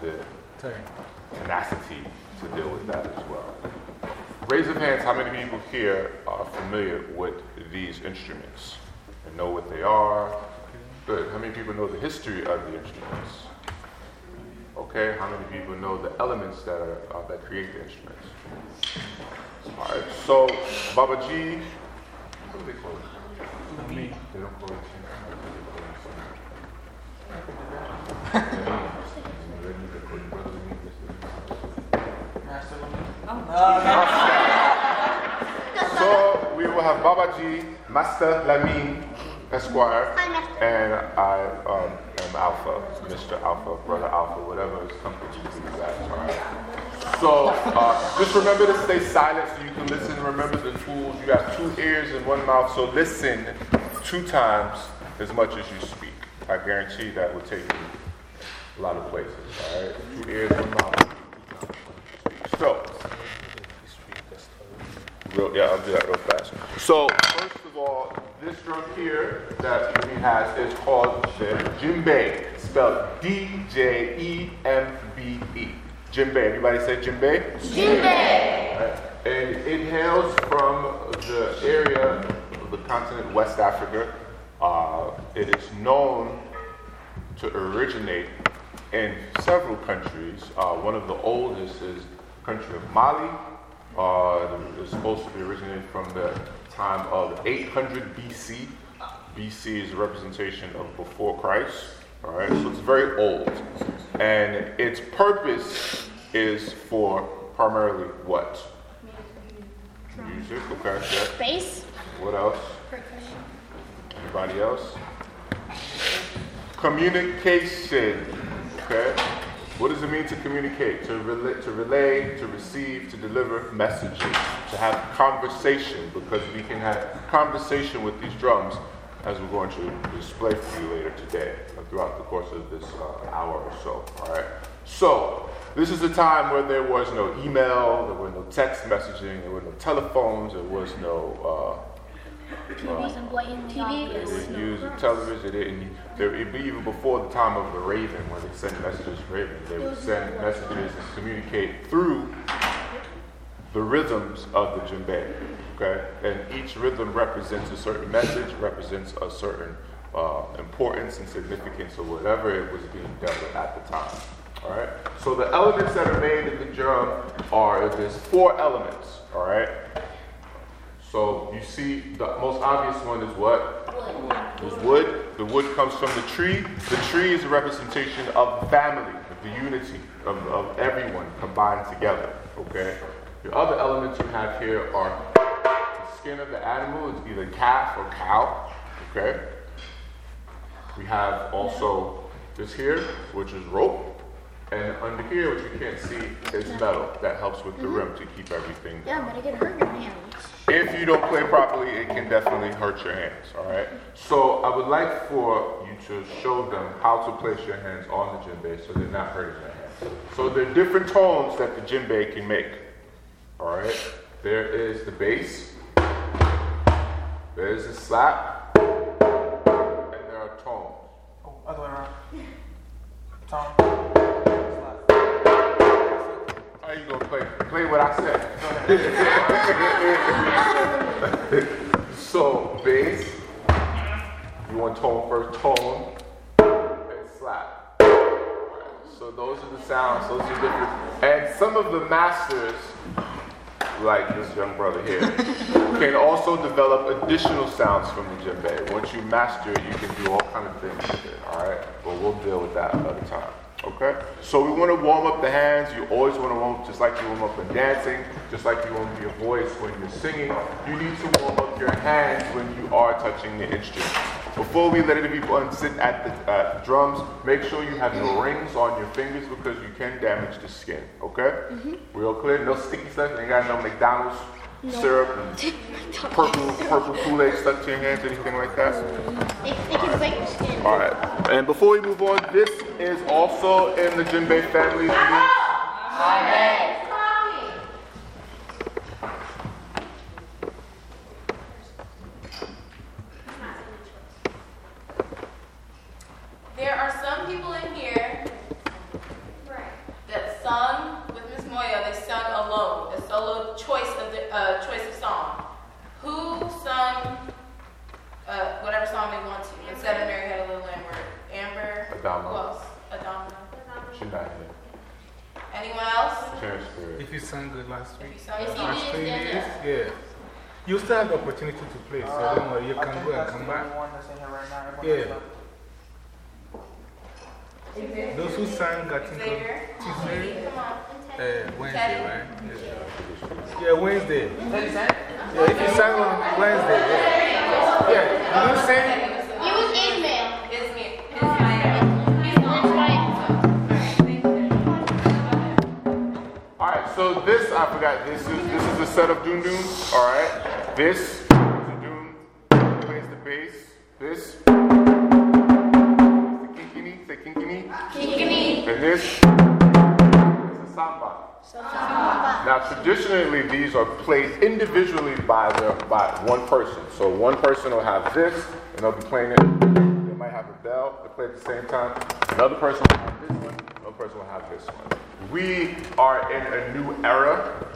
the tenacity to deal with that as well. Raise of hands, how many people here are familiar with these instruments and know what they are? Good. How many people know the history of the instruments? Okay. How many people know the elements that, are, uh, that create the instruments? All right. So, Baba G, what do they call it? Me. They don't call it So we will have Babaji, Master Lamin, Esquire, and I um, am Alpha, Mr. Alpha, Brother Alpha, whatever is comfortable to you guys. All right. So uh, just remember to stay silent so you can listen. Remember the tools. You have two ears and one mouth, so listen two times as much as you speak. I guarantee that will take you a lot of places. All right. Two ears, one mouth. So, real, yeah, I'll do that real fast. So, first of all, this drum here that he has is called djembe, spelled D J E M B E. Djembe. Everybody say djembe? Djembe. And it hails from the area of the continent West Africa. Uh, it is known to originate in several countries. Uh, one of the oldest is the country of Mali. Uh, it's supposed to be originated from the time of 800 BC. BC is a representation of before Christ. All right, so it's very old. And its purpose is for primarily what? Music, okay. Yeah. Bass. What else? Percussion. Anybody else? Communication. Okay? What does it mean to communicate? To, relate, to relay, to receive, to deliver messages, to have conversation, because we can have conversation with these drums as we're going to display for you later today, throughout the course of this uh, hour or so. All right? So, this is a time where there was no email, there were no text messaging, there were no telephones, there was no. Uh, TVs and blatant TV. they didn't use the television. They didn't. Even before the time of the Raven, when they sent messages to Raven, they would send messages and communicate through the rhythms of the djembe. Okay, and each rhythm represents a certain message, represents a certain uh, importance and significance of whatever it was being done with at the time. All right. So the elements that are made in the drum are there's four elements. All right. So you see, the most obvious one is what? Is wood. The wood comes from the tree. The tree is a representation of the family, of the unity of, of everyone combined together. Okay? The other elements you have here are the skin of the animal, it's either calf or cow. Okay? We have also this here, which is rope. And under here, what you can't see, is metal that helps with the mm-hmm. rim to keep everything Yeah, but it could hurt your hands. if you don't play properly, it can definitely hurt your hands, all right? So I would like for you to show them how to place your hands on the djembe so they're not hurting their hands. So there are different tones that the djembe can make, all right? There is the bass, there is the slap, and there are tones. Oh, other way around. Tom. How you gonna play? Play what I said. so, bass, you want tone first, tone, and slap. So, those are the sounds, those are different. And some of the masters, like this young brother here, can also develop additional sounds from the djembe. Once you master it, you can do all kind of things with it, alright? But we'll deal with that another time. Okay? So we want to warm up the hands. You always want to warm up just like you warm up when dancing, just like you warm up your voice when you're singing. You need to warm up your hands when you are touching the instrument. Before we let any people sit at the uh, drums, make sure you have no rings on your fingers because you can damage the skin. Okay? Real clear? No sticky stuff. Ain't got no McDonald's syrup and purple, purple Kool Aid stuck to your hands, anything like that? It, it can break your skin. All right. And before we move on, this is also in the djembe family. There are some people in here that sung with Miss Moya, they sung alone, a solo choice of, the, uh, choice of song. Who sung uh, whatever song they want to instead of Mary Had a Little Lamb Word? Amber? Adama. Who else? Adama. She's not here. Anyone else? Terrence Spirit. If you sang good last If you week, sung a Yes, you last did, three yeah, yeah. You still have the opportunity to play, so don't worry, you I can go and come back. only one that's in here right Yeah. else. Those who sang, I think, Xavier? on Tuesday, Come on. Uh, Wednesday, right? Yeah. Yeah, Wednesday. Teddy sang? Yeah, if you sang on Wednesday, yeah. Yeah, you didn't sing? It was Ismail. It's me. It's my. He's That's right. All right, so this, I forgot, this is, this is a set of dundun. All right. This is a doon, plays the bass. This is the kinkini, the kinkini. Kinkini. And this is a samba. Samba. Now, traditionally, these are played individually by, the, by one person. So, one person will have this, and they'll be playing it. They might have a bell, they play at the same time. Another person will have this one, another person will have this one. We are in a new era,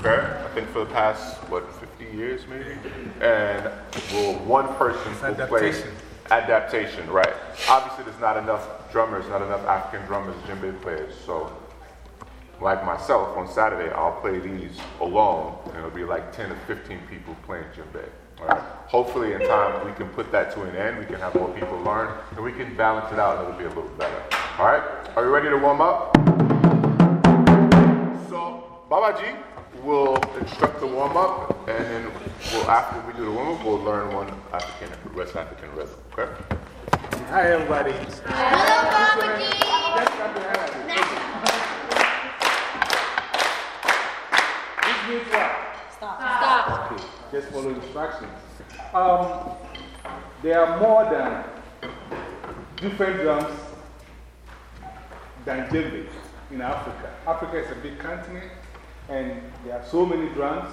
okay? I think for the past, what, 50 years maybe? And well, one person will play. adaptation. Adaptation, right. Obviously, there's not enough drummers, not enough African drummers, djembe players. So, like myself, on Saturday, I'll play these alone, and it'll be like 10 or 15 people playing djembe. All right? Hopefully, in time, we can put that to an end. We can have more people learn, and we can balance it out, and it'll be a little better. All right? Are you ready to warm up? So, Babaji will instruct the warm up, and then we'll, after we do the warm up, we'll learn one African, West African rhythm. Okay? Hi, everybody. Hello, Babaji. Means what? Stop. Okay, just follow instructions. Um, there are more than different drums than djembe in Africa. Africa is a big continent, and there are so many drums,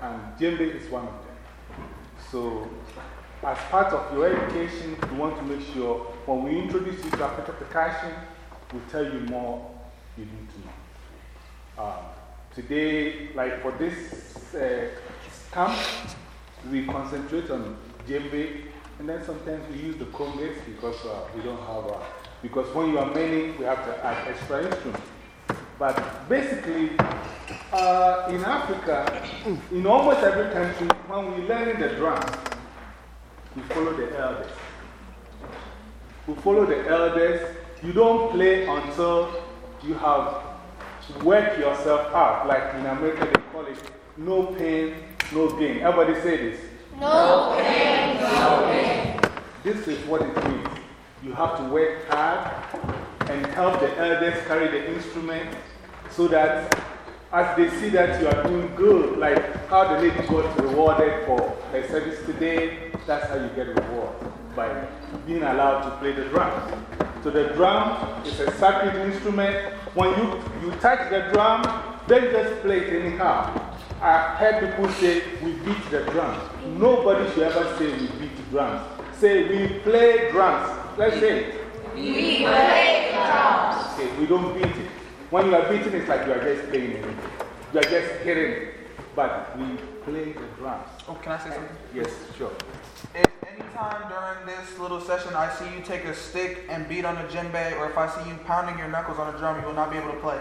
and djembe is one of them. So, as part of your education, you want to make sure when we introduce you to African percussion, we tell you more you need to know. Um, today, like for this uh, camp, we concentrate on djembe, and then sometimes we use the congas because uh, we don't have, uh, because when you are many, we have to add extra instruments. But basically, uh, in Africa, in almost every country, when we learn the drums, we follow the elders. We follow the elders. You don't play until you have worked yourself out. Like in America, they call it no pain, no gain. Everybody say this. No pain, no gain. This is what it means. You have to work hard and help the elders carry the instrument so that as they see that you are doing good, like how the lady got rewarded for her service today, that's how you get rewarded by being allowed to play the drums. So the drum is a sacred instrument. When you, you touch the drum, don't just play it anyhow. I've heard people say, we beat the drums. Nobody should ever say we beat the drums. Say, we play drums. Let's say it. We play drums. Okay, we don't beat it. When you are beating, it's like you are just playing. You are just hitting. But we play the drums. Oh, can I say something? Yes, sure. If anytime during this little session I see you take a stick and beat on a djembe, or if I see you pounding your knuckles on a drum, you will not be able to play.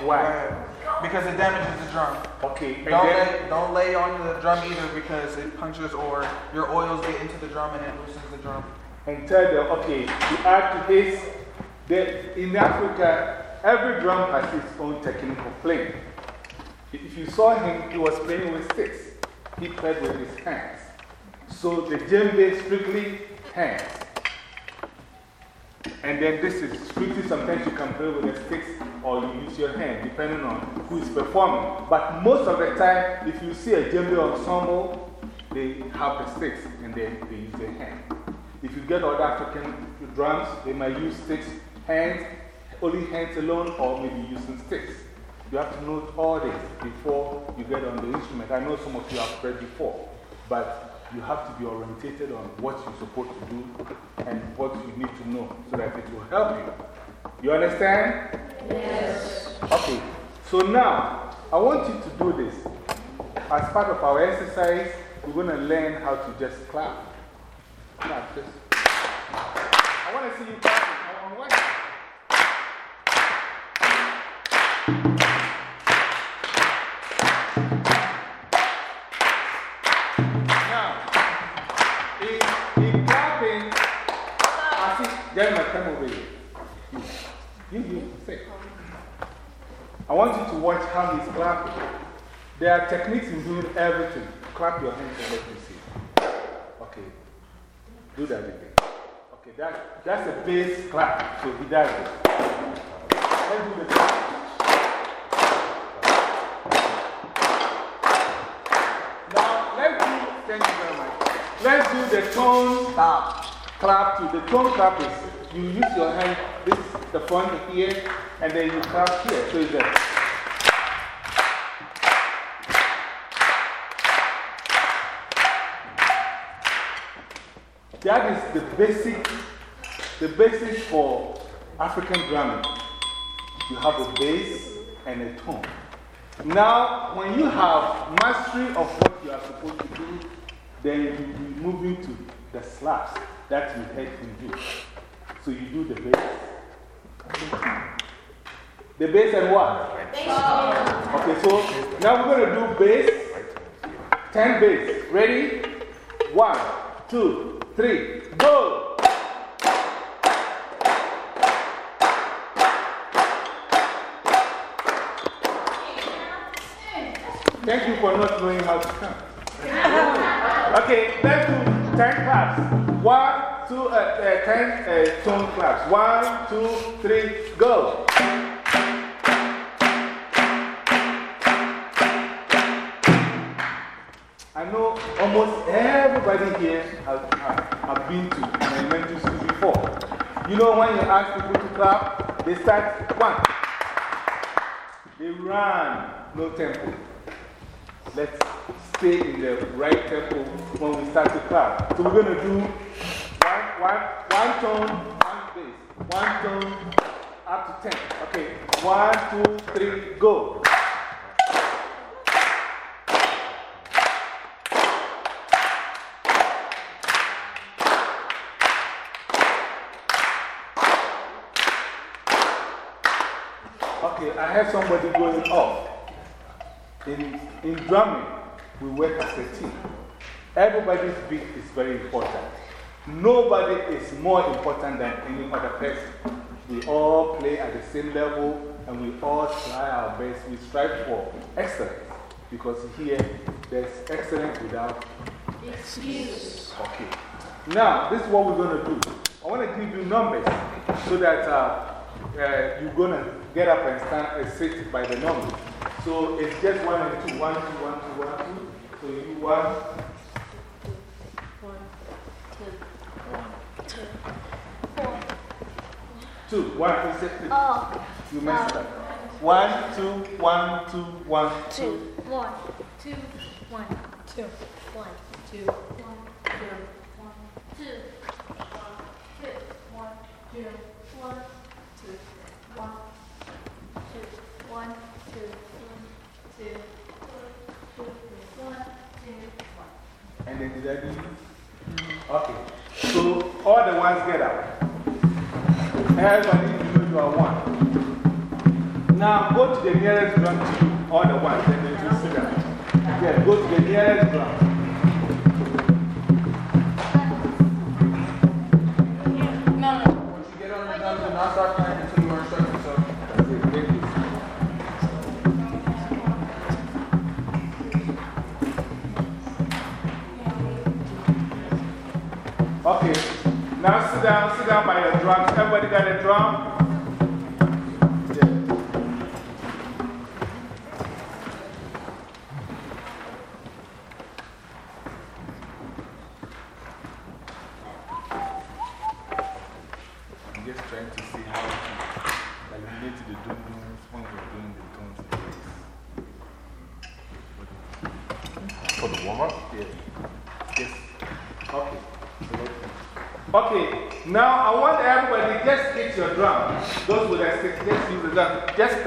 Why? Right. Because it damages the drum. Okay, and Don't then, lay, don't lay on the drum either because it punctures or your oils get into the drum and it loosens the drum. and tell them, okay, to add to this, that in Africa, every drum has its own technical playing. If you saw him, he was playing with sticks. He played with his hands. So the djembe is strictly hands. And then this is strictly sometimes you can play with the sticks or you use your hand, depending on who is performing. But most of the time, if you see a djembe ensemble, they have the sticks and then they use their hand. If you get other African drums, they might use sticks, hands, only hands alone, or maybe using sticks. You have to know all this before you get on the instrument. I know some of you have played before, but you have to be orientated on what you're supposed to do and what you need to know so that it will help you. You understand? Yes. Okay, so now I want you to do this. As part of our exercise, we're going to learn how to just clap. Clap, just. I want to see you clapping. I want you to watch how he's clapping. There are techniques in doing everything. Clap your hands and let me see. Okay. Do that again. Okay, that, that's a bass clap. So he does it. Let's do the clap. Now, let's do, thank you very much. Let's do the tone Stop clap to the tone clap is you use your hand, this the front here, and then you clap here. So it's a That is the basic, the basic for African drumming. You have a bass and a tone. Now, when you have mastery of what you are supposed to do, then you move into the slaps that you head can do. So you do the bass. The bass and what? Okay, so now we're going to do bass, 10 bass. Ready? One, two, three, go! Thank you for not knowing how to count. okay, let's do 10 claps. One, two, uh, uh, 10 uh, claps. One, two, three, go. I know almost everybody here has, has, been to elementary school before. You know, when you ask people to clap, they start one. They run, no tempo. Let's stay in the right tempo when we start to clap. So we're going to do one, one, one tone, one bass, one tone up to 10. Okay, one, two, three, go. Okay, I have somebody going off. In, in drumming, we work as a team. Everybody's beat is very important. Nobody is more important than any other person. We all play at the same level and we all try our best. We strive for excellence because here there's excellence without excuse. Okay. Now, this is what we're going to do. I want to give you numbers so that uh, uh, you're going to get up and stand and sit by the numbers. So it's just one and two. One, two, one, two, one, two. So one. Two. One. You said Oh. You messed up. One, two, one, two, one, two. One, two, one, two, one, two, one, two, one, two, then did I do? Okay. So all the ones get out. Everybody, you know you are one. Now go to the nearest drum to all the ones, and then you sit down. Yeah, go to the nearest drum. Okay, now sit down, sit down by your drums. Everybody got a drum?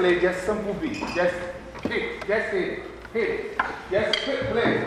Play just simple beat. Just hit, just hit, hit. Just hit, play.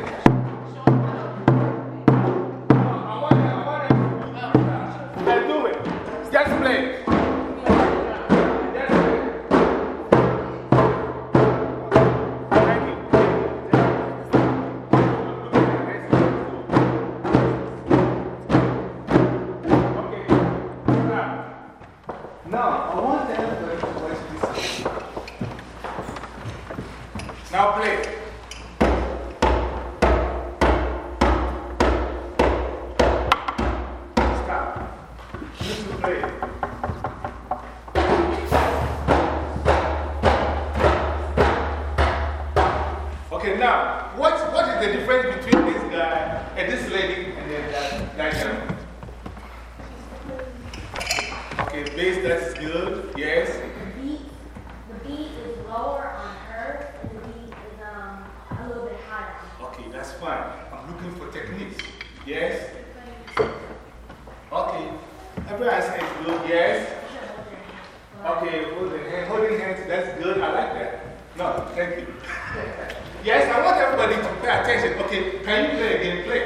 Yes, I want everybody to pay attention. Okay, can you play again? Play.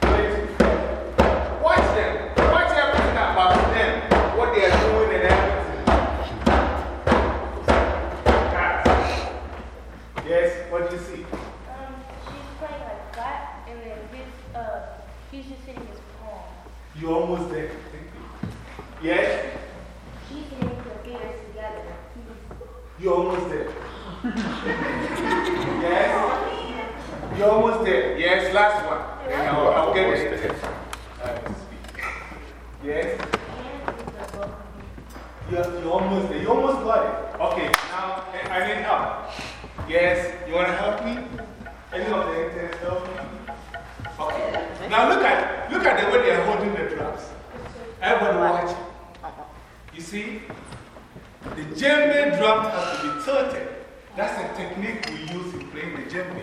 Play. Watch them. Watch everything about them, what they are doing and everything. Yes, what do you see? Um, she's playing like that, and then his, uh, he's just hitting his palm. You're almost there. Thank you. Yes, She's hitting her fingers together. you're almost there. Yes, you're almost there. Yes, last one. And I'll, I'll get it. Yes, you're, you're almost there. You almost got it. Okay, now I need help. Yes, you want to help me? Any of the interns help me? Okay. Now look at, look at the way they are holding the drums. Everybody watch. You see, the djembe drum has to be tilted. That's a technique we use in playing the djembe.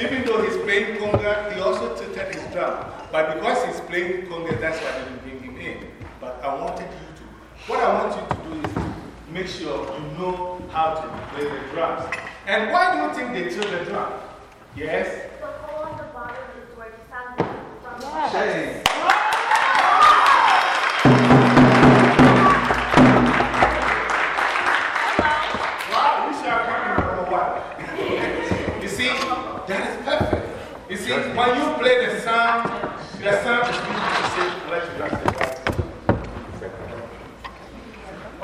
Even though he's playing conga, he also tilted his drum. But because he's playing conga, that's why I didn't bring him in. But I wanted you to. What I want you to do is make sure you know how to play the drums. And why do you think they tilt the drum? Yes? The hole on the bottom is where the sound comes from. Shame. The sound is to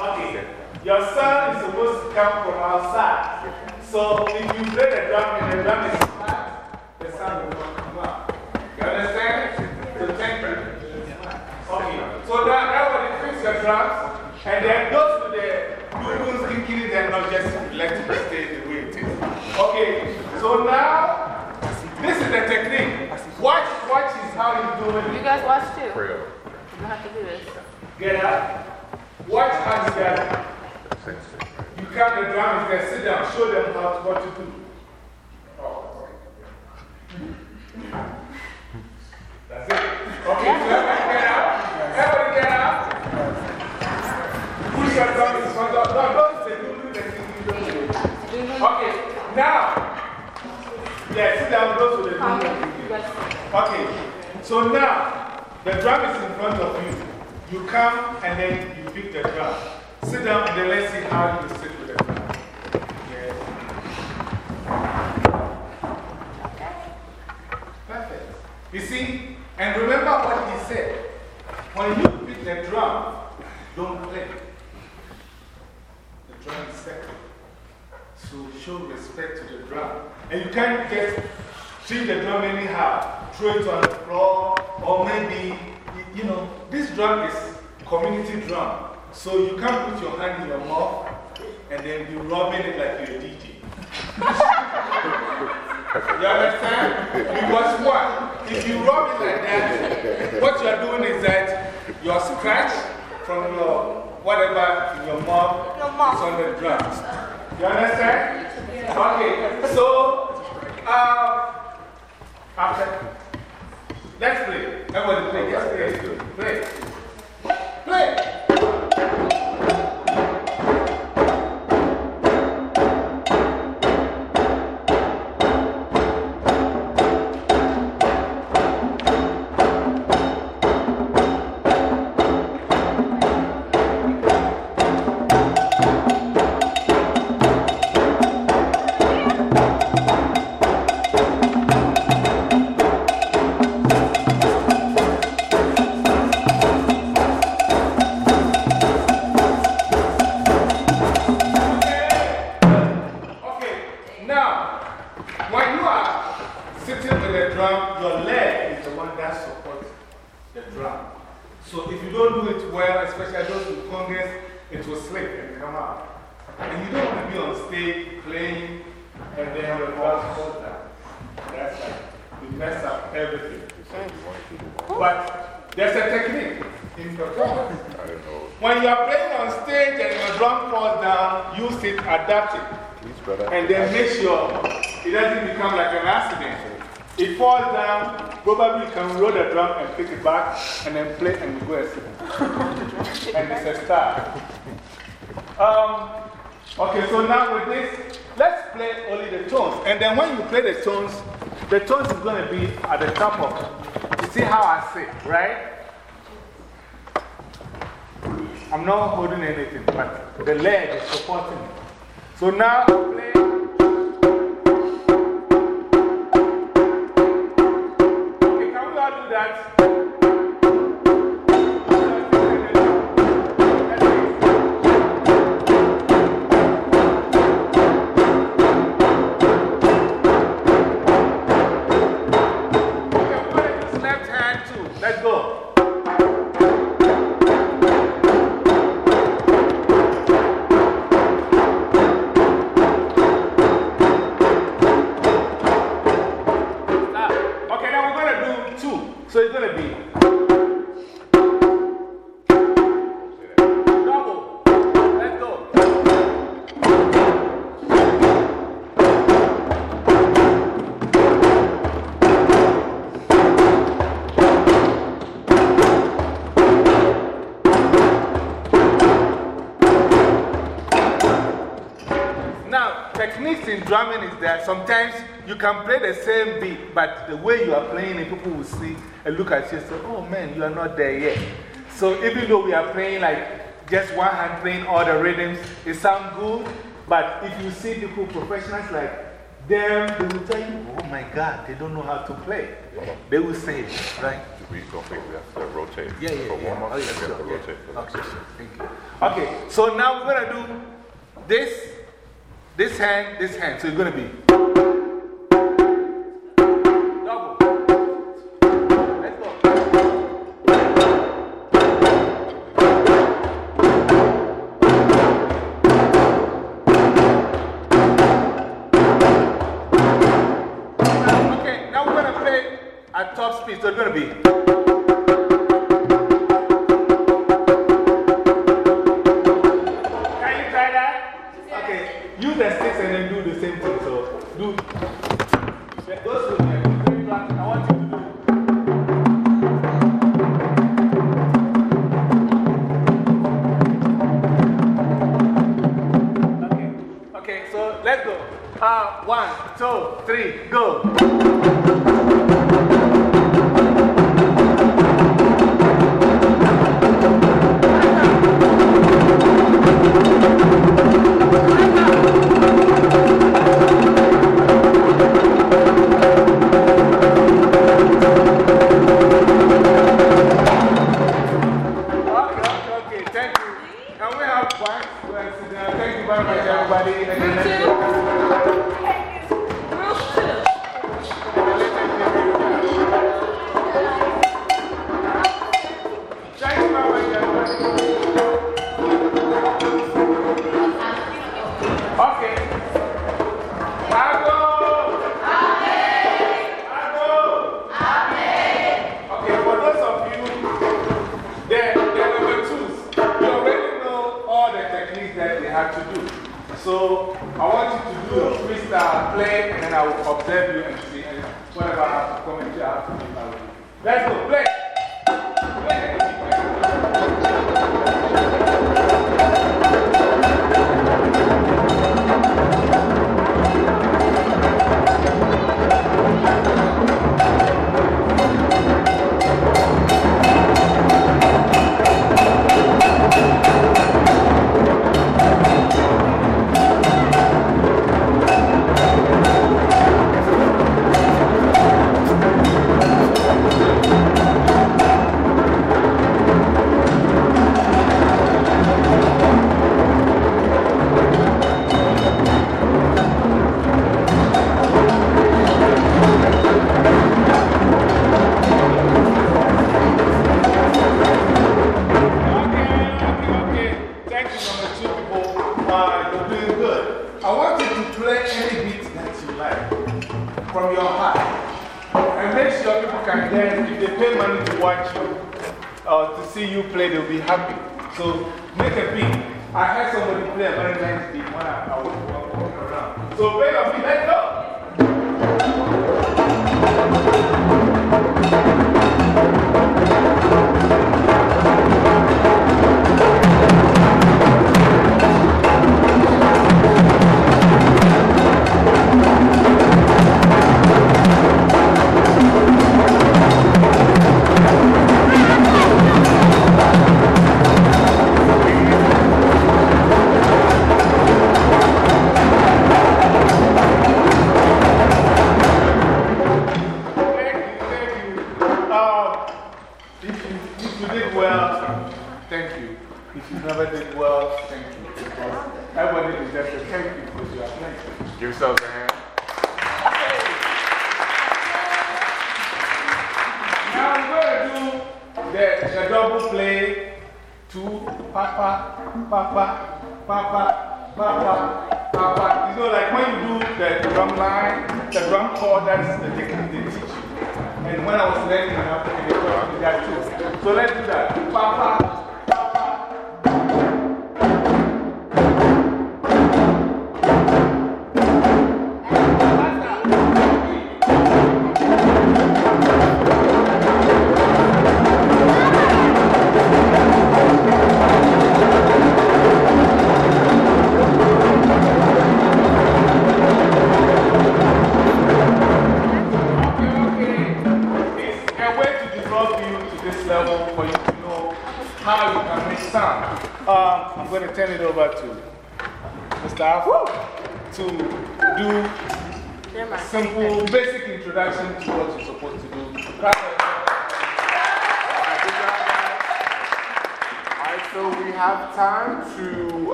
Okay, your sound is supposed to come from outside. So if you play the drum and the drum is flat, the sound will not come out. You understand? So thank you. Okay, so now everybody fix your drums, and then those with the Google thinking they're not just let it stay the way it is. Okay, so now this is the technique. Watch, watch is how you do You it. guys watch too. Pray up. You have to do this. Get up. Watch how you get up. You count the drums there, sit down, show them how, what to do. Oh, That's it. Okay, so everybody get up. Everybody get up. Push your drum in front of No, don't say, don't do the thing you don't do. Okay, now. Yeah, sit down, go to the. Okay, so now the drum is in front of you. You come and then you pick the drum. Sit down and then let's see how you sit with the drum. Yes. Perfect. You see, and remember what he said. When you pick the drum, don't play. The drum is sacred. So show respect to the drum. And you can't just treat the drum anyhow, throw it on the floor, or maybe, you know, this drum is community drum. So you can't put your hand in your mouth and then be rubbing it like you're a DJ. You understand? Because what? If you rub it like that, what you're doing is that your scratch from your whatever in your mouth your is on the drums. You understand? Okay, so uh, after, let's play. Everybody play. Yes, play. Play. Then when you play the tones, the tones is going to be at the top of. You see how I sit, right? I'm not holding anything, but the leg is supporting me. So now I play. The same beat, but the way you are playing it, people will see and look at you and say, oh man, you are not there yet. So even though we are playing like just one hand playing all the rhythms, it sounds good, but if you see people, professionals like them, they will tell you, oh my God, they don't know how to play. They will say it, right? We think we have to rotate Yeah, yeah, for yeah. warm up. Oh, yeah, and we have to sure, yeah. rotate Okay, session. thank you. Okay, so now we're going to do this, this hand, this hand. So it's going to be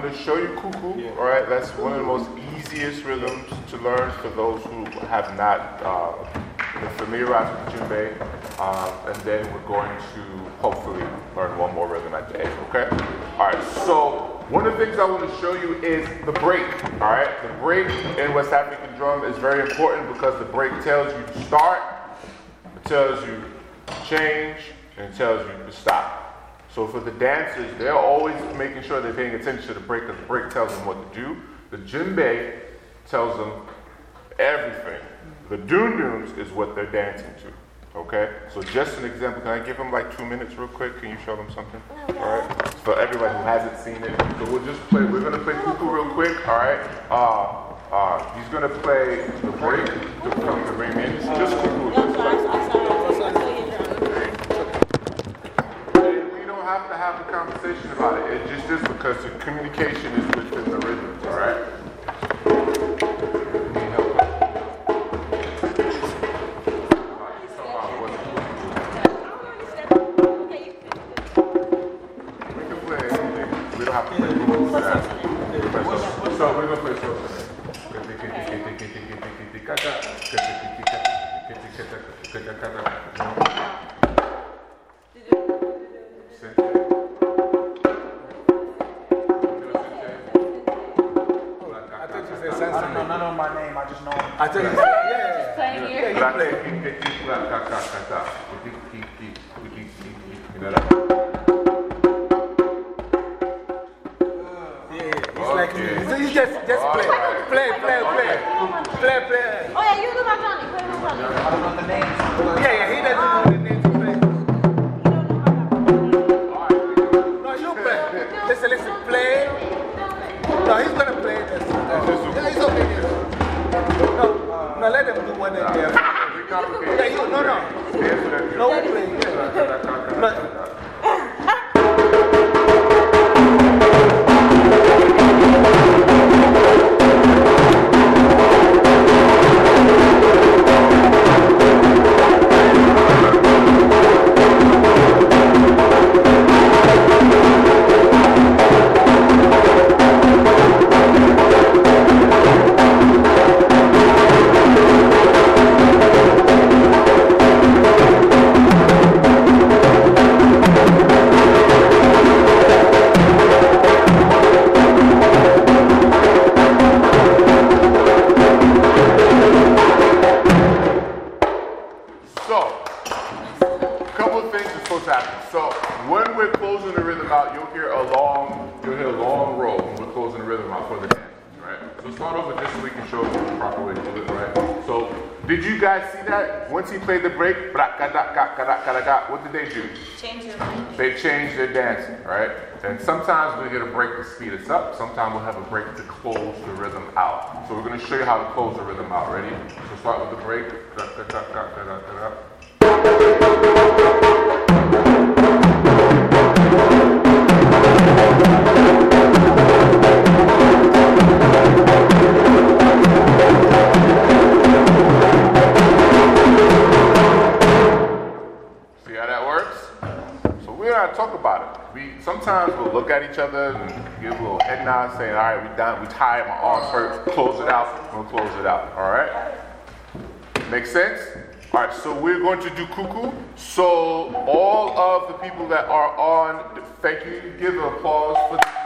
going to show you Kuku. Alright, that's one of the most easiest rhythms to learn for those who have not uh, been familiarized with djembe. Um, and then we're going to hopefully learn one more rhythm at the end, okay? Alright, so one of the things I want to show you is the break. Alright, the break in West African drum is very important because the break tells you to start, it tells you to change, and it tells you to stop. So for the dancers, they're always making sure they're paying attention to the break because the break tells them what to do. The djembe tells them everything. The dunduns is what they're dancing to. Okay? So just an example. Can I give them like two minutes real quick? Can you show them something? All right? For everybody who hasn't seen it. So we'll just play. We're going to play Kuku real quick. All right? Uh, uh, he's going to play the break, the, the in. Just Kuku. Just don't have to have a conversation about it. It just is because the communication is within the rhythms, all right? Have to I just know him. I thought you said, yeah. Playing here. Yeah, you play. You know that? Yeah, he's like me. So you just, just play. Play, play, play. Play, play. Oh, yeah, you do my Johnny. Play my Johnny. I don't know the names. Yeah, yeah, he doesn't know ah, right? And sometimes we get a break to speed us up. Sometimes we'll have a break to close the rhythm out. So we're going to show you how to close the rhythm out. Ready? So start with the break. Da, da, da. Nod saying, all right, we done, we tired, my arms hurt, close it out, we'll close it out, all right? Make sense? All right, so we're going to do Kuku. So, all of the people that are on, thank you, give an applause for the.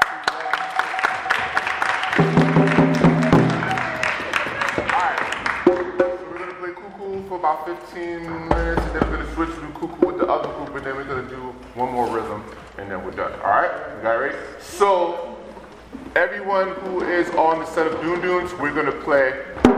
for about 15 minutes, and then we're going to switch to Kuku with the other group, and then we're going to do one more rhythm, and then we're done. All right? You got ready? So, everyone who is on the set of dunduns, we're going to play.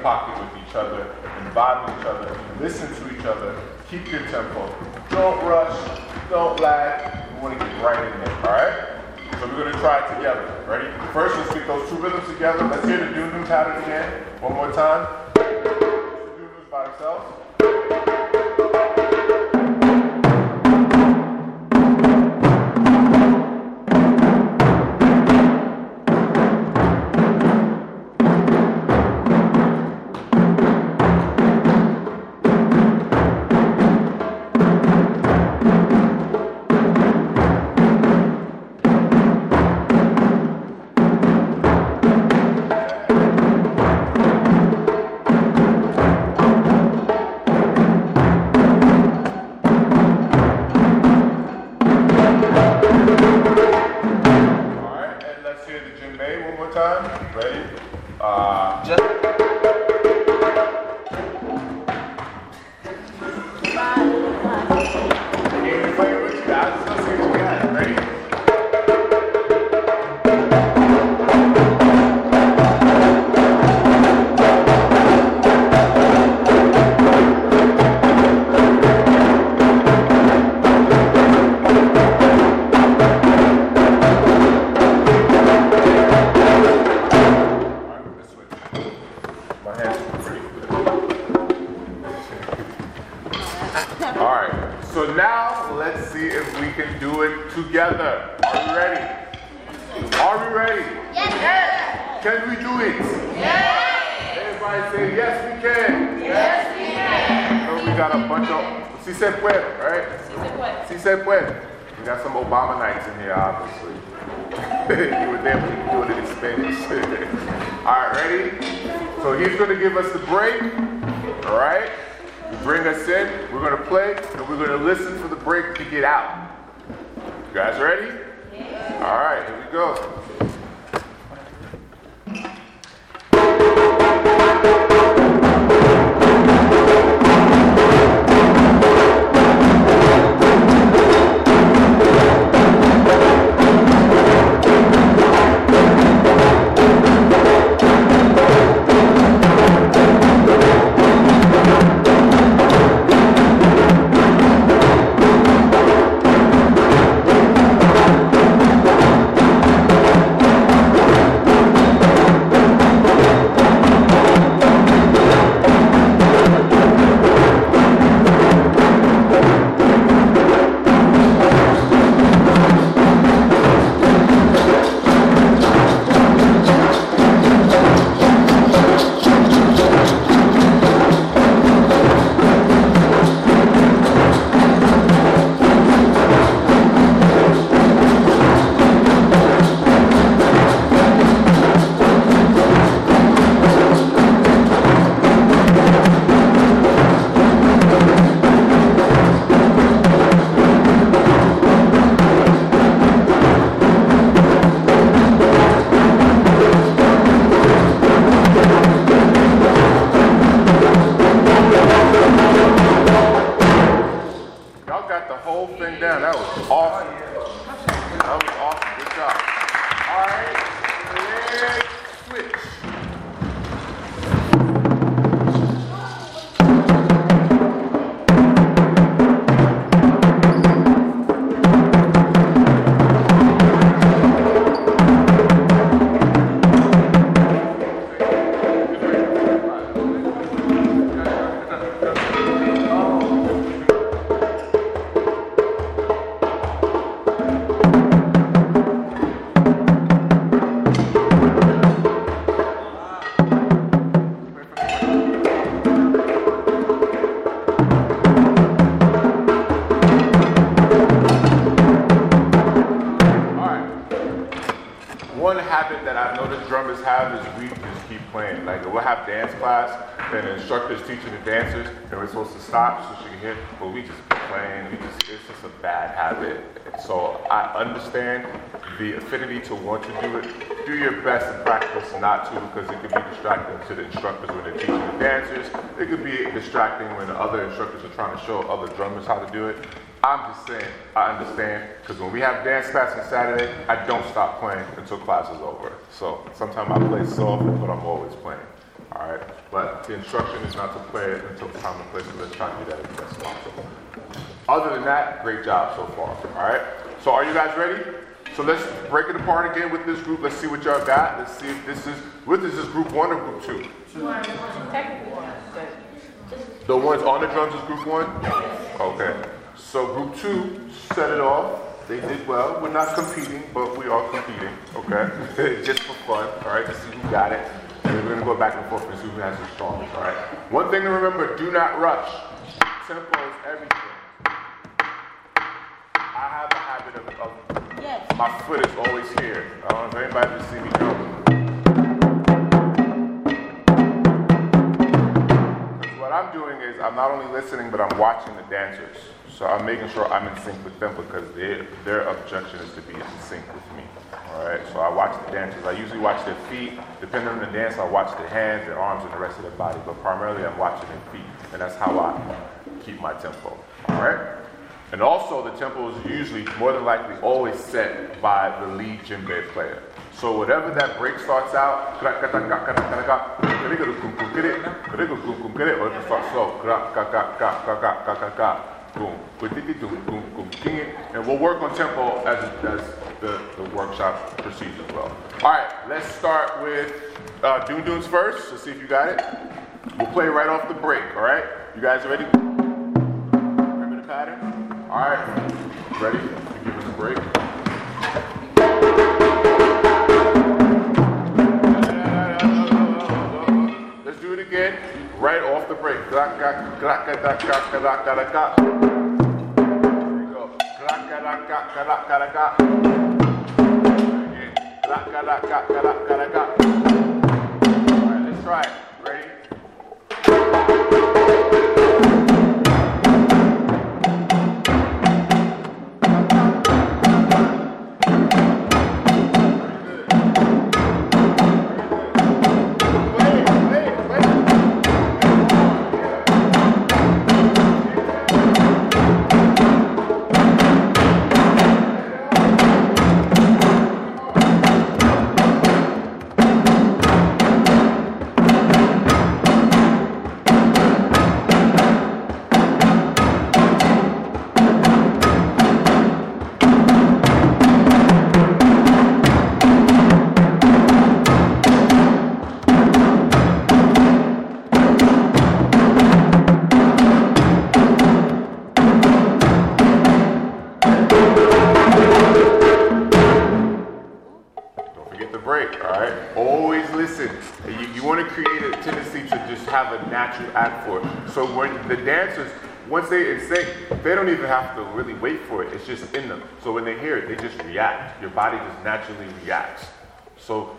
pocket with each other, and vibe each other, listen to each other, keep your tempo. Don't rush, don't lag. We want to get right in there, all right? So we're going to try it together. Ready? First, let's get those two rhythms together. Let's hear the doo-doo pattern again. One more time. The doo-doo's by themselves. Teaching the dancers, and we're supposed to stop so she can hear, but we just playing. We just, it's just a bad habit. So I understand the affinity to want to do it. Do your best and practice not to, because it could be distracting to the instructors when they're teaching the dancers. It could be distracting when the other instructors are trying to show other drummers how to do it. I'm just saying, I understand, because when we have dance class on Saturday, I don't stop playing until class is over. So sometimes I play soft, but I'm always playing. All right? But the instruction is not to play it until the time to play, so let's try to do that as best possible. Other than that, great job so far. All right? So are you guys ready? So let's break it apart again with this group. Let's see what y'all got. Let's see if this is, what is this group one or group two? The ones on the drums is group one? Okay. So group two set it off. They did well. We're not competing, but we are competing, okay? Just for fun, all right, to see who got it. And we're going to go back and forth and see who has the strongest, all right? One thing to remember do not rush. Tempo is everything. I have a habit of, of Yes. my foot is always here. I don't know if anybody can see me. Because what I'm doing is I'm not only listening, but I'm watching the dancers. So I'm making sure I'm in sync with them because their, their objection is to be in sync with me. All right, so I watch the dancers. I usually watch their feet. Depending on the dance, I watch their hands, their arms, and the rest of their body. But primarily, I'm watching their feet. And that's how I keep my tempo. All right? And also, the tempo is usually, more than likely, always set by the lead djembe player. So whatever that break starts out, or if it starts slow, and we'll work on tempo as, as the, the workshop proceeds as well. All right, let's start with uh, dunduns first. Let's see if you got it. We'll play right off the break, all right? You guys ready? Remember the pattern? All right, ready? Give us a break. Let's do it again. Right off the break. Here we go. All right, let's try it. They don't even have to really wait for it. It's just in them. So when they hear it, they just react. Your body just naturally reacts. So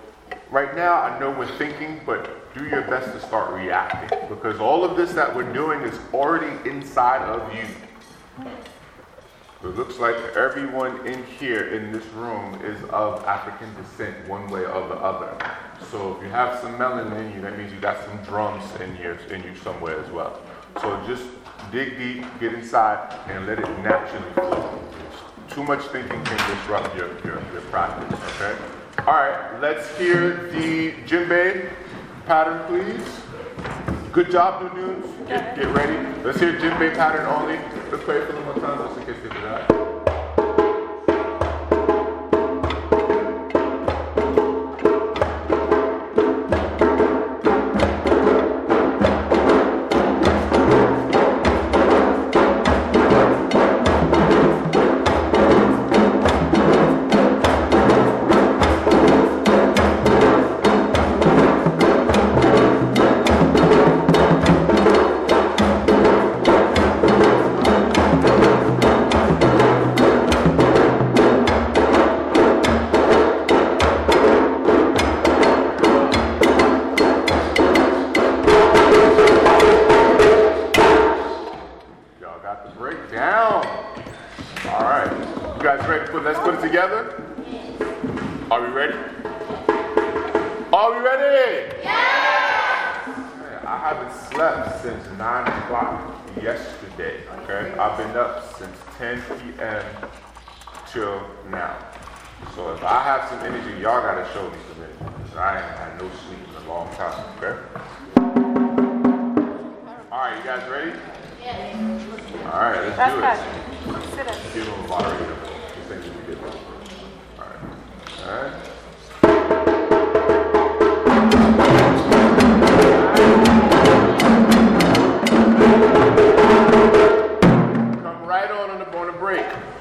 right now, I know we're thinking, but do your best to start reacting because all of this that we're doing is already inside of you. It looks like everyone in here in this room is of African descent, one way or the other. So if you have some melanin in you, that means you got some drums in you, in you somewhere as well. So just dig deep, get inside, and let it naturally flow. Too much thinking can disrupt your, your, your practice, okay? All right, let's hear the djembe pattern, please. Good job, new dudes. Get, get ready. Let's hear djembe pattern only. Let's play it for them one time just in case they forgot. Haven't slept since 9 o'clock yesterday. Okay? I've been up since 10 p.m. till now. So if I have some energy, y'all got to show me some energy. Because I ain't had no sleep in a long time. Okay? All right, you guys ready? All right, let's do it. Sit up. Give him a moderator. Just think we did that. All right. All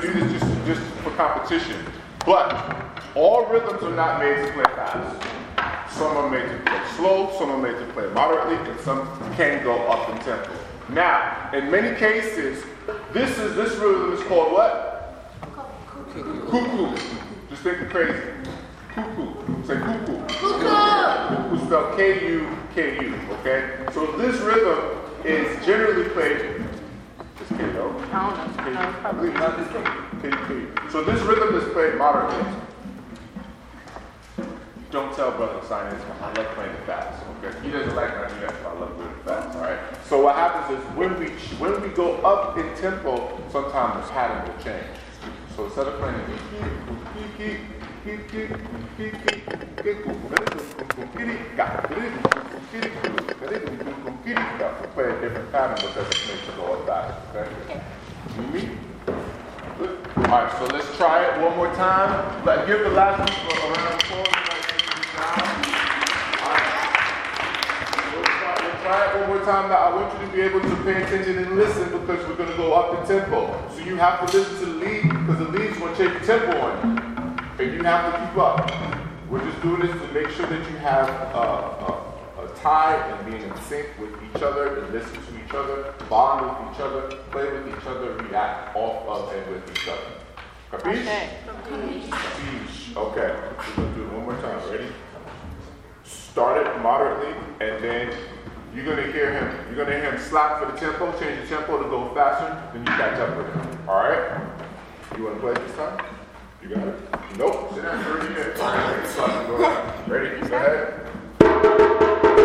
going to do this just, just for competition. But all rhythms are not made to play fast. Some are made to play slow, some are made to play moderately, and some can go up in tempo. Now, in many cases, this, is, this rhythm is called what? Kuku. Just think it crazy. Cuckoo. Say cuckoo. Cuckoo. Cuckoo spelled K U K U, okay? So this rhythm is generally played. So this rhythm is played moderately. Don't tell brother Sinus, I love playing it fast, okay? He doesn't like when I do that, but I love doing it fast, alright? So what happens is when we, when we go up in tempo, sometimes the pattern will change. So instead of playing we play a different pattern because it makes it go up fast, okay? Me? Alright, so let's try it one more time. Give the last people a round of applause. Try it one more time. Now, I want you to be able to pay attention and listen because we're going to go up the tempo. So you have to listen to the lead because the lead's going to change the tempo on you. And you have to keep up. We're just doing this to make sure that you have a, a, a tie and being in sync with each other and listen to each other, bond with each other, play with each other, react off of and with each other. Capiche? Okay. Capiche. Okay. We're going to do it one more time. Ready? Start it moderately and then you're going to hear him. You're going to hear him slap for the tempo, change the tempo to go faster, then you catch up with him. All right? You want to play this time? You got it? Nope. Sit down 30 minutes. Ready? Go ahead.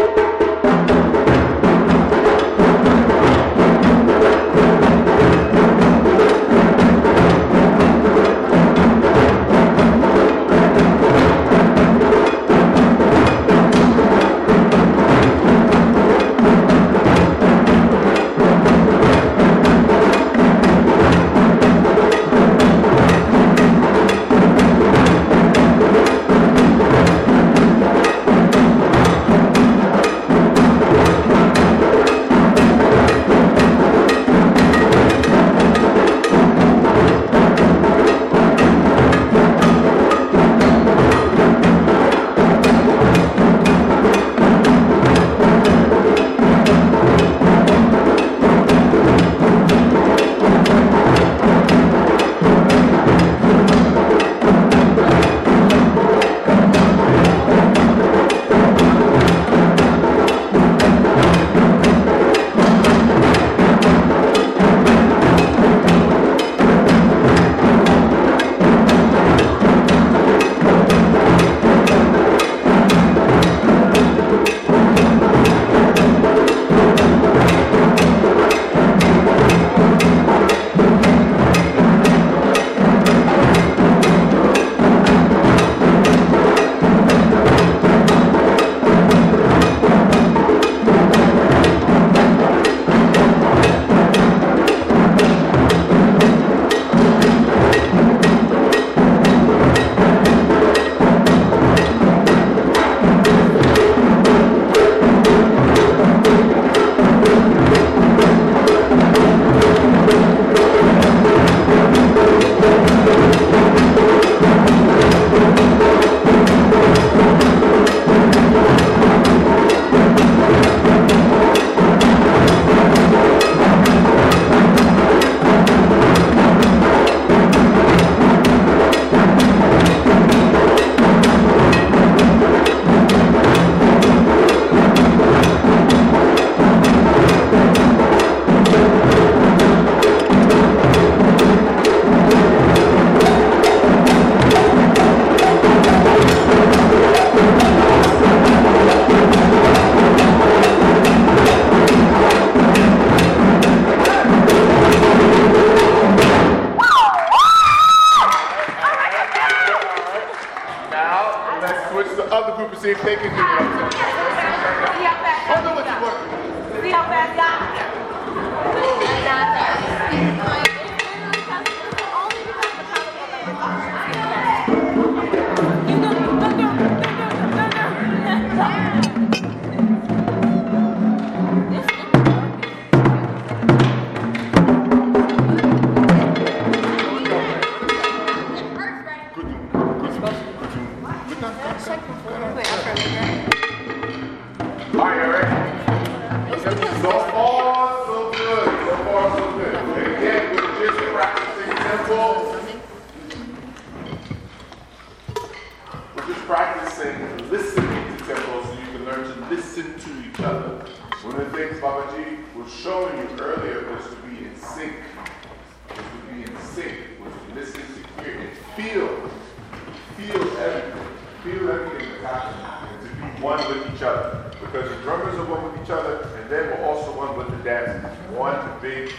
Each other. Because the drummers are one with each other, and then we're also one with the dancers. One big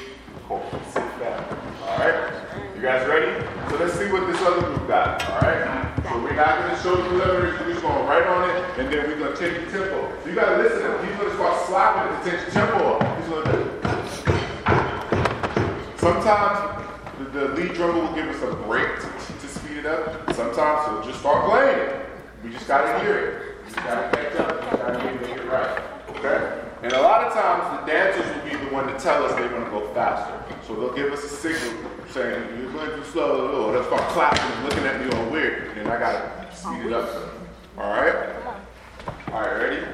cohesive family. Alright? You guys ready? So let's see what this other group got. Alright? So we're not going to show the preliminaries, we're just going to write on it, and then we're going to take the tempo. So you got to listen. He's going to start slapping it to take the tempo up. He's going to Sometimes the, the lead drummer will give us a break to, to speed it up. Sometimes he'll just start playing it. We just got to hear it. Got to catch up. Got to make it right. Okay? And a lot of times the dancers will be the one to tell us they want to go faster. So they'll give us a signal saying, you're going too slow. Or they'll start clapping and looking at me all weird. And I got to speed it up. All right? All right, ready?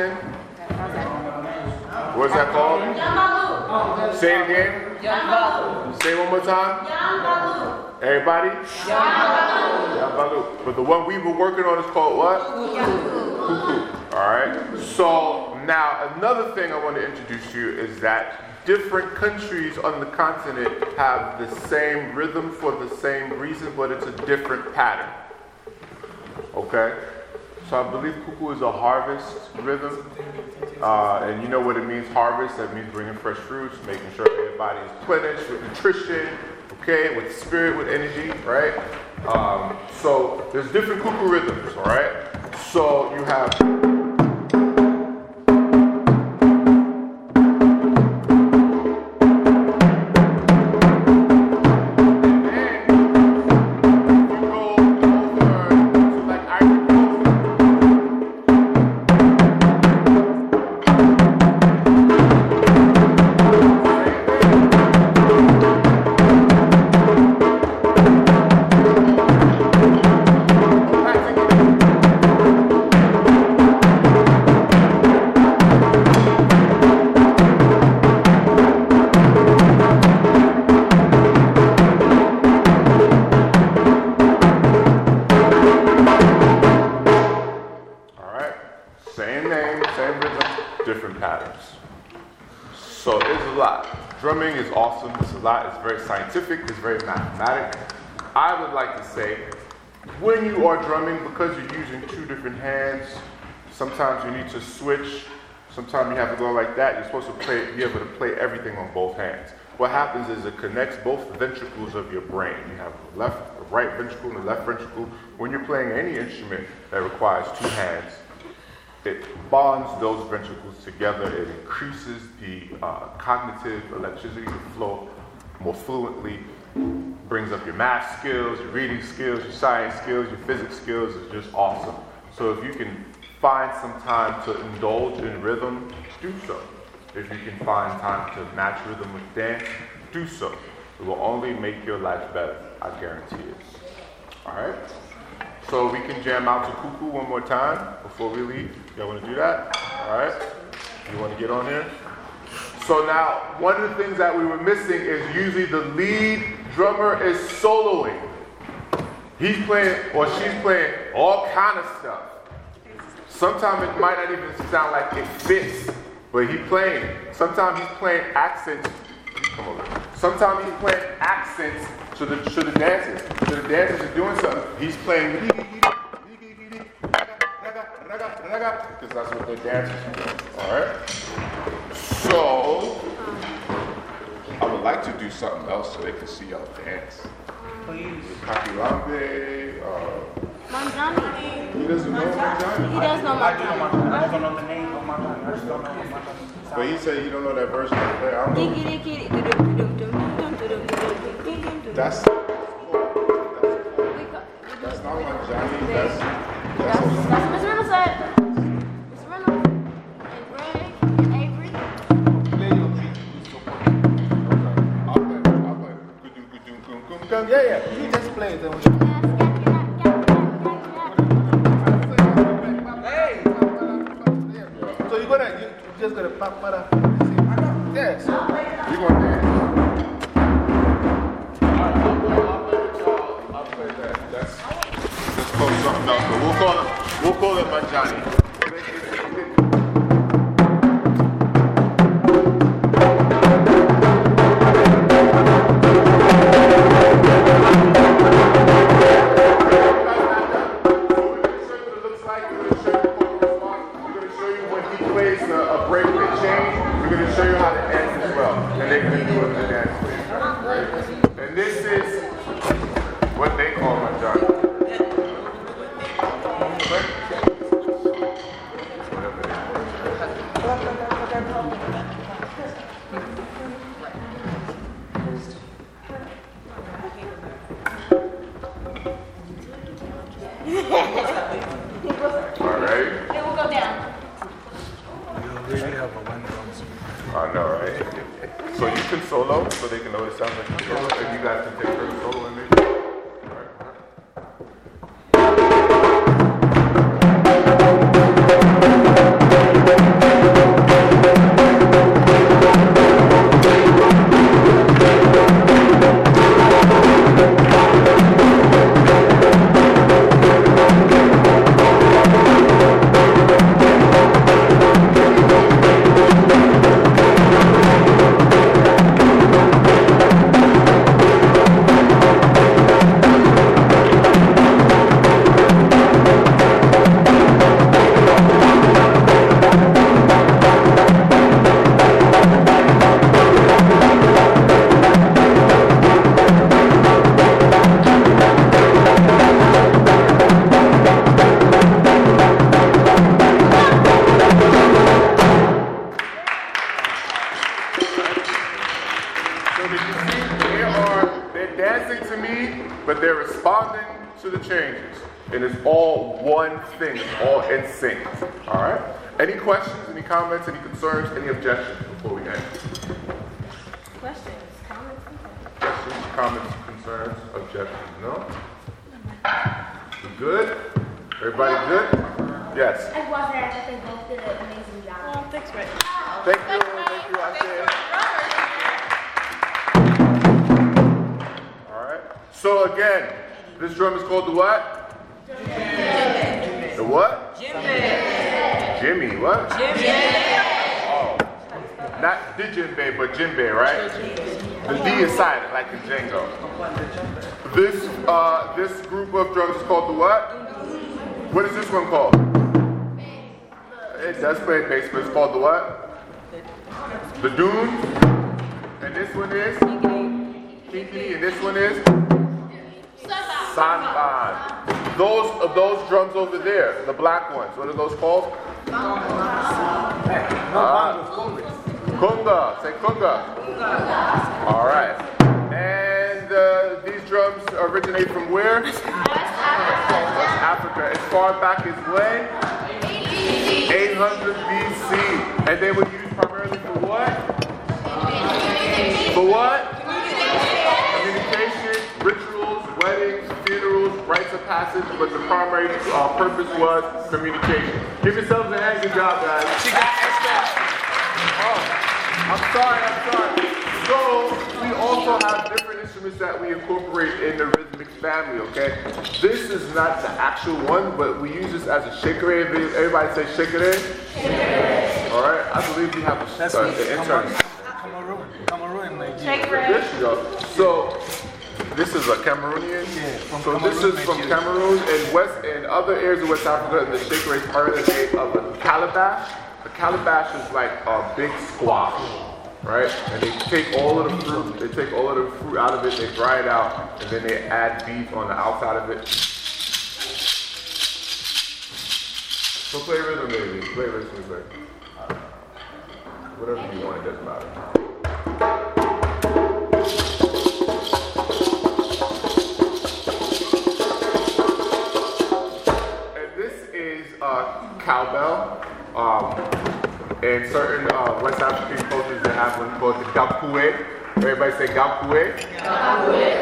Again? What is that called? Yamalu. Say it again. Say it one more time. Yamalu. Everybody? Yamalu. But the one we were working on is called what? Kuku. All right. So now another thing I want to introduce you is that different countries on the continent have the same rhythm for the same reason, but it's a different pattern. Okay? So I believe Kuku is a harvest rhythm. Uh, and you know what it means harvest? That means bringing fresh fruits, making sure everybody is replenished with nutrition, okay, with spirit, with energy, right? Um, so there's different Kuku rhythms, all right? So you have. Sometimes you need to switch. Sometimes you have to go like that. You're supposed to play, be able to play everything on both hands. What happens is it connects both ventricles of your brain. You have left, right ventricle, and left ventricle. When you're playing any instrument that requires two hands, it bonds those ventricles together. It increases the uh, cognitive electricity to flow more fluently, brings up your math skills, your reading skills, your science skills, your physics skills. It's just awesome. So if you can find some time to indulge in rhythm, do so. If you can find time to match rhythm with dance, do so. It will only make your life better. I guarantee it. All right? So we can jam out to Kuku one more time before we leave. Y'all want to do that? All right. You want to get on here? So now, one of the things that we were missing is usually the lead drummer is soloing. He's playing, or she's playing all kind of stuff. Sometimes it might not even sound like it fits, but he's playing. Sometimes he's playing accents. Come over. Sometimes he's playing accents to the, to the dancers. To the dancers are doing something. He's playing because that's what the dancers do. Alright? So, I would like to do something else so they can see y'all dance. Please. Uh, Manjani. He doesn't know Manjani. He does know I do know Manjani. my I just don't know the name of my. I just don't know what my But he said you don't know that verse of play. I don't know. Diggy So again, this drum is called the what? The what? Djembe. Jimmy, what? Jimmy. Oh. Not the but djembe, right? The D is silent, like in Django. This, uh, this group of drums is called the what? What is this one called? It does play bass, but it's called the what? The Dune. And this one is? And this one is? Sangban. Those, uh, those drums over there, the black ones, what are those called? Ah. Conga. Say Conga. All right. And uh, these drums originate from where? West Africa. As far back as when? 800 BC. And they were used primarily for what? For what? Rites of passage, but the primary uh, purpose was communication. Give yourselves a hand. Good job, guys. She got Oh, I'm sorry, I'm sorry. So, we also have different instruments that we incorporate in the rhythmic family, okay? This is not the actual one, but we use this as a shekere. Everybody say shaker. All right, I believe we have a, That's uh, me. an intern. Cameroon. Cameroon, Nigeria. There you go. So, this is a Cameroonian? Yeah, so this is from Nigeria. Cameroon and West and other areas of West Africa. And the shaker is part of the of a calabash. A calabash is like a big squash, right? And they take all of the fruit, they take all of the fruit out of it, they dry it out, and then they add beef on the outside of it. So play rhythm, baby. Play rhythm, baby. Whatever you want, it doesn't matter. Uh, cowbell. Um, in certain uh, West African cultures, they have one called the gapue. Everybody say gapue.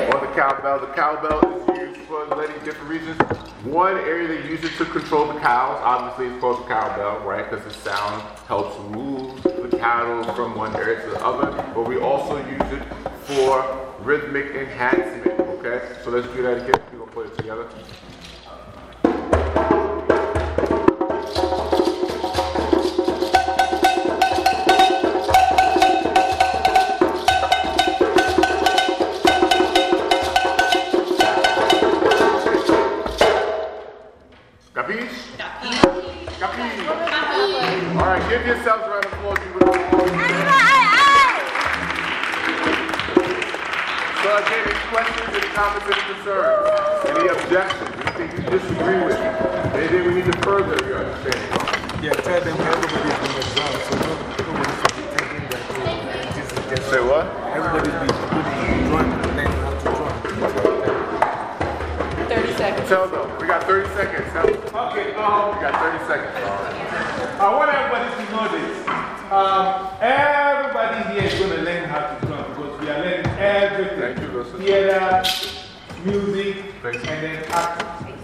Or the cowbell. The cowbell is used for many different reasons. One area they use it to control the cows. Obviously, it's called the cowbell, right? Because the sound helps move the cattle from one area to the other. But we also use it for rhythmic enhancement, okay? So let's do that again. We're going to put it together. Yourselves a round of applause. You would So again, any questions, any comments, any concerns, any objections, anything you disagree with, anything we need to further your understanding? Yeah, tell them everybody's doing the drum, so nobody's thinking that this. Say what? Everybody's been Tell them. We got 30 seconds. Tell them. Okay, um, We got 30 seconds. I want everybody to know this. Um, everybody here is going to learn how to drum because we are learning everything. You. Theater, music, and then acting.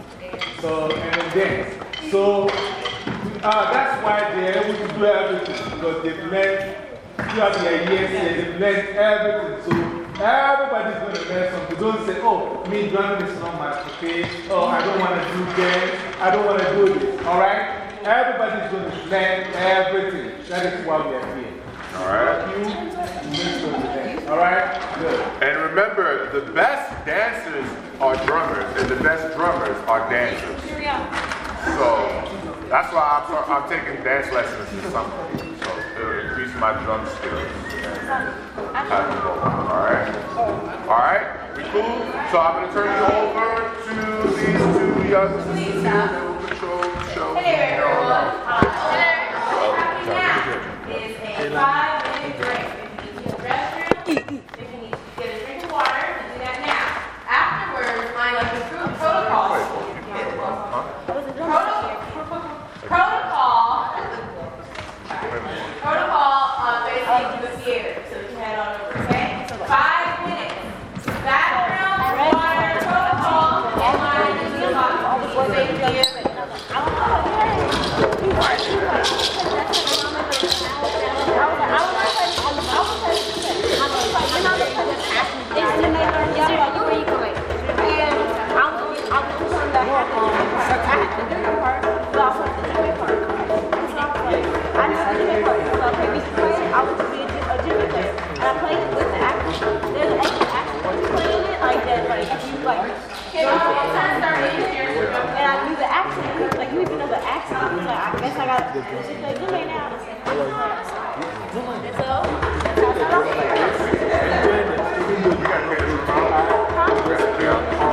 So, and then dance. So, uh, that's why they're able to do everything because they've learned throughout their years, they've learned everything. So, everybody's going to learn something. Don't say, oh, me drumming is not my okay. Oh, I don't want to do dance. I don't want to do this. All right? Everybody's going to learn everything. That is why we are here. All right. You, you make sure you learn. All right? Good. And remember, the best dancers are drummers, and the best drummers are dancers. So that's why I'm, I'm taking dance lessons this summer. So it'll increase my drum skills. As we go on, All right? All right? We cool? So I'm going to turn you over to these two young sisters here that will the show. Uh, hey everyone. Uh, Hello. Now is a five Can all of us start in here? And I knew the accent. Like, you even know the accent. I was like, I guess I got to. She's like, you lay down. And so, that's how I started. All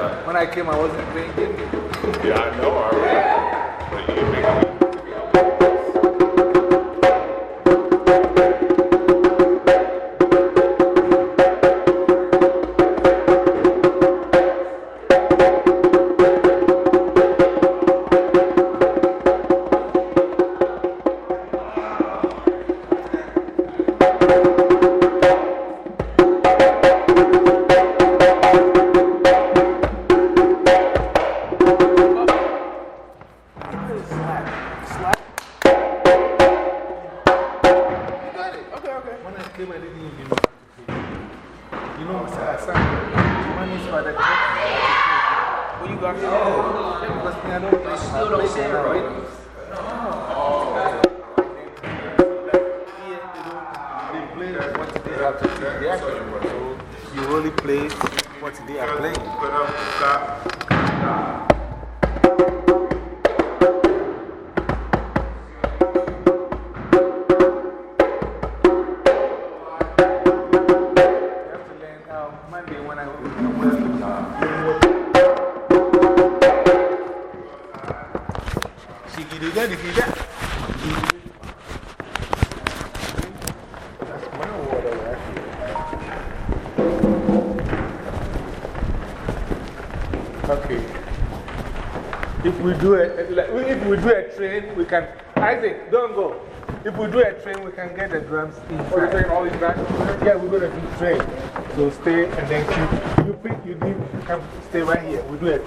When I came, I wasn't playing, Yeah, I know. I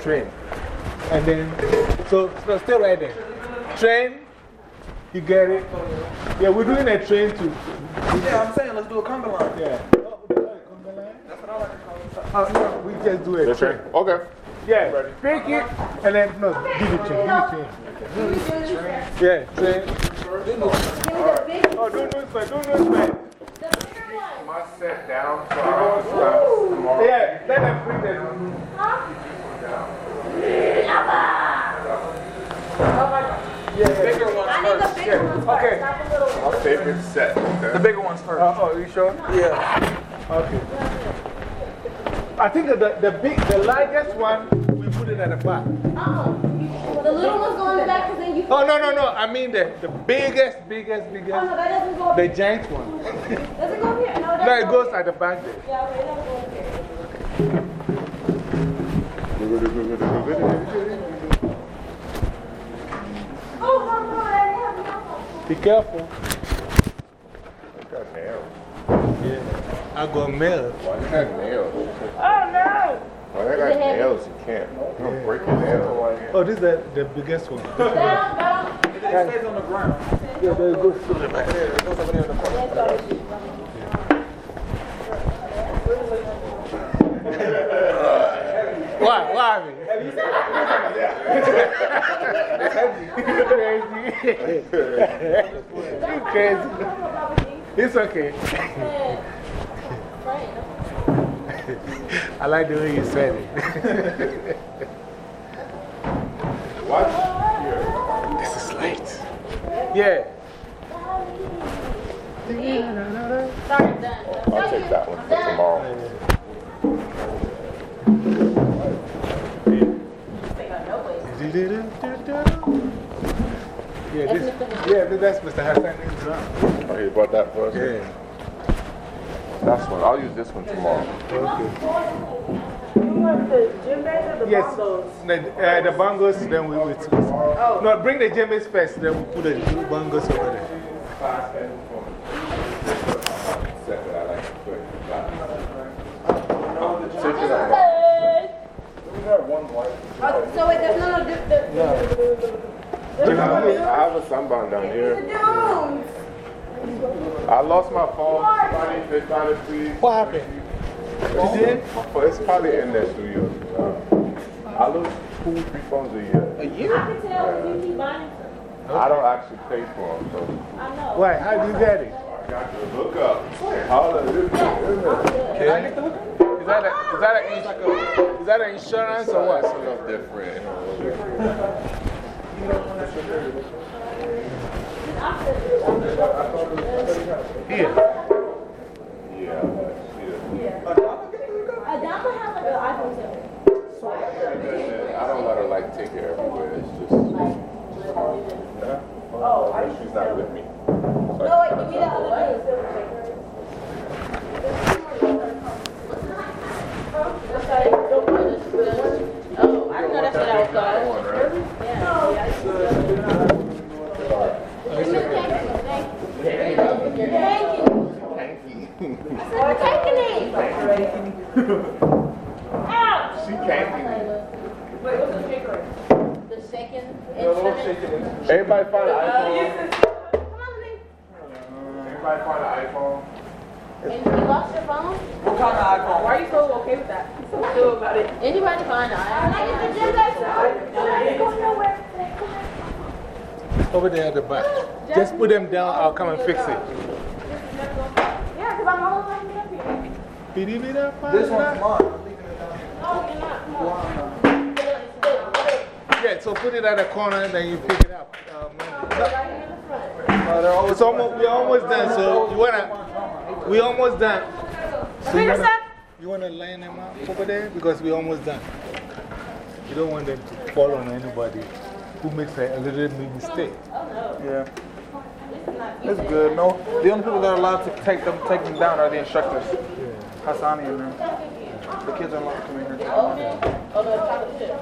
train. And then, so, so stay right there. Train, you get it? Yeah, we're doing a train to. Yeah, I'm saying let's do a conga line. Yeah. Oh. That's what I like to call it. No, we just do it. Train. Okay. Yeah, Ready. it and then, no, give it to him. Give it to him. Yeah, train. Oh, do this one, do this one. Must sit down for our tomorrow. Yeah, let them bring them bigger ones I need the bigger ones Okay. first, not the little ones. My favorite set. The bigger ones first. Oh, oh, you sure? Yeah. Okay. I think that the, the big, the largest one, we put it at the back. Uh-uh. The little ones go in the back because then you. Oh, no, no, no. I mean the, the biggest, biggest, biggest. Oh, no, that doesn't go the here. giant one. Does it go here? No, it No, it goes at the back there. Yeah, okay, it doesn't go here. Be careful. I got nails. Yeah. I got mail. Why they got nails? Oh, no. Why they got nails? You can't. You're going to break your nails. Oh, this is the, the biggest one. Down, down. It stays on the ground. Yeah, there it goes. Right there. It goes over there in the corner. Why? Why? me? Crazy. Crazy. It's okay. I like the way you said it. What? This is light. Yeah. Sorry, done. I'll take that one for tomorrow. Yeah, this, yeah, that's Mr. Hassan's drum. Oh, you bought that for us? Yeah. That's one. I'll use this one tomorrow. You want the djembe or the Yes. bongos? The, uh, the bongos, then we will. Oh. No, bring the djembes first, then we put the bongos over there. Set that I like to put. Take it out. Oh, so wait, there's no, no, the, the, I have a- I have a sunburn down here. I lost my phone. Somebody, they trying to see. What happened? You did? Phone- It's probably in there two years. I lose two, three phones a year. A year? I can tell you keep buying them. I don't actually pay for them, so I know. Why? How did you get it? I got to look up. All. Can I get the look? Is that, a, is, that a, is that an insurance or what? It's a little different. Here. Yeah. Adama has like an iPhone 7. I don't let her like take it everywhere. It's just. Yeah. Oh, she's not with me. No, wait, give me the other thing. Oh, I didn't know that's what I was called. One, right? Thank you. We're taking it. Ouch. She can't The second instrument. Everybody find an iPhone. Come on, Lee. Everybody find an iPhone. And you lost your phone? What kind of iPhone? Why are you so okay with that? So chill about it. Anybody find an the iPhone? gym bag. Go nowhere. Over there at the back. Just put them down, I'll come and fix it. Yeah, because I'm always like up here. Bidi-bida-ba-da. This one's mine. I'm leaving it down here. Oh, you're not. Come on. Yeah, so put it at the corner and then you pick it up. Uh, Monday. Right here in the front. Uh, they're It's almost, we're almost done, so you wanna, we almost done. So you wanna, you wanna line them up over there? Because we're almost done. You don't want them to fall on anybody who makes a, a little mistake. Yeah. It's good. No, the only people that are allowed to take them, take them down are the instructors. Yeah. Hassani and them. The kids are allowed to come in here. and take them down. No, chocolate chip.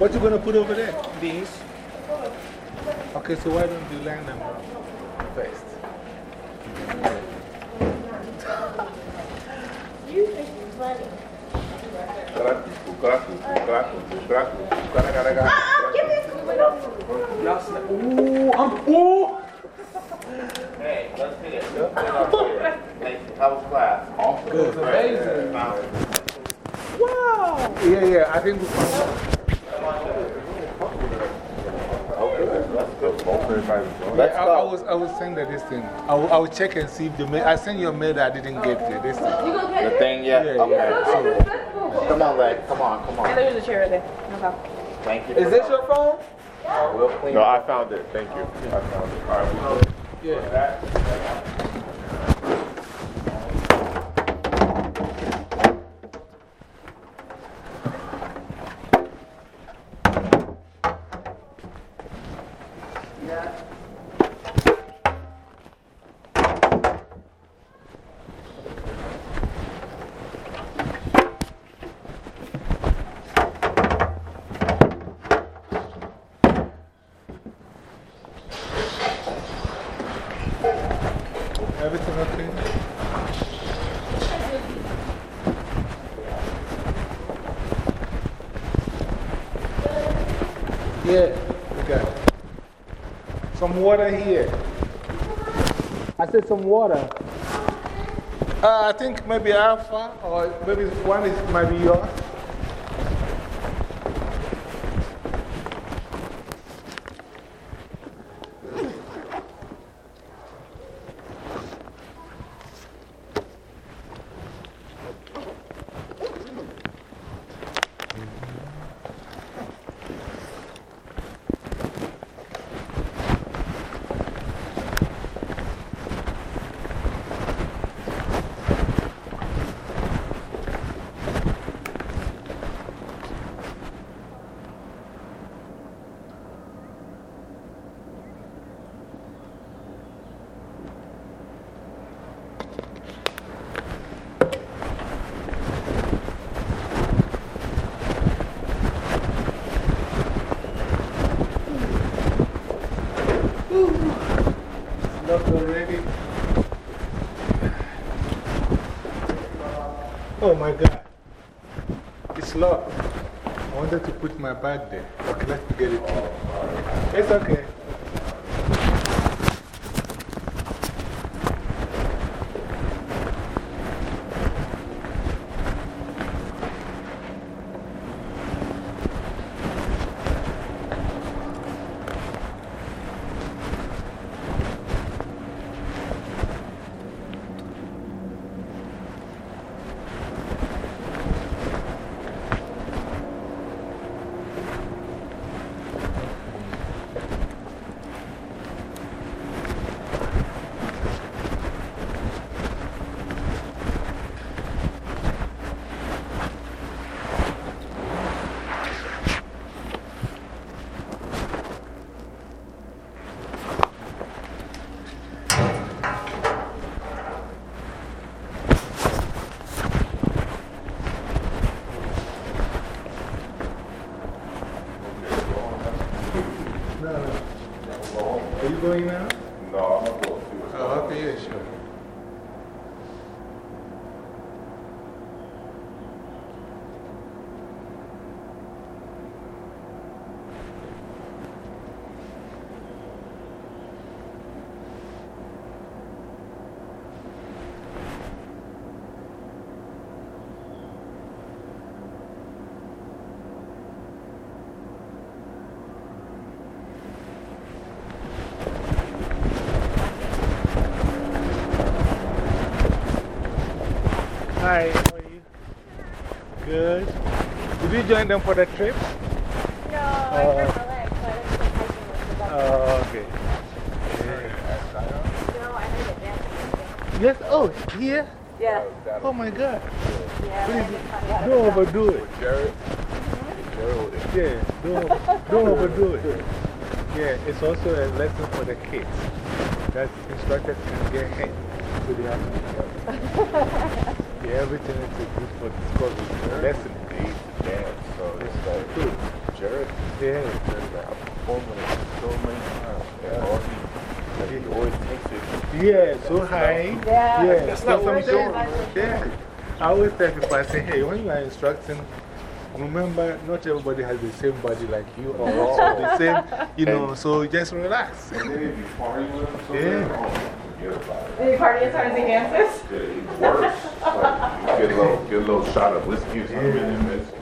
What you gonna put over there? These. Okay, so why don't you line them up first? You think you're funny. Uh-uh, give me a Y'all snap. Ooh. Ooh! Hey, let's. Hey, how was class? Wow! Yeah, yeah, I think we Okay, that's good. Both everybody's I, I, was, I was saying that this thing. I will, I will check and see if the mail. I sent you a mail that I didn't get the, this thing. The thing, yeah? Yeah, okay. yeah. So, come on, Leg. Come on, come on. And there's a chair right there. Okay. Thank you. Is this your phone? Uh, we'll clean no, I found it. Thank you. I found it. All right, we good. Yeah. Water here. I said some water. Uh, I think maybe Alpha, or maybe one is, might be yours. My. Okay, let's get it. It's okay. Join them for the trip? No, I hurt my leg, so I didn't hiking with Oh, okay. No, I heard it dancing. Yes, oh, here? Yeah. Oh my God. Yeah, Please, don't overdo it. Jared? Mm-hmm. Yeah, don't, don't overdo it. Yeah, it's also a lesson for the kids that instructors can get hit with the Yeah, everything is good for discovery. Lesson. They used to dance, so it's like, dude, Jared, yeah. So many. Yeah. It. So high. Yeah. That's not what I'm doing. Yeah. I always tell people, I say, hey, when you are instructing, remember, not everybody has the same body like you or also the same, you know, so just relax. And then if you party with him, so yeah. it. Party as hard as he dances? Yeah, even worse. like, get, a little, get a little shot of whiskey or something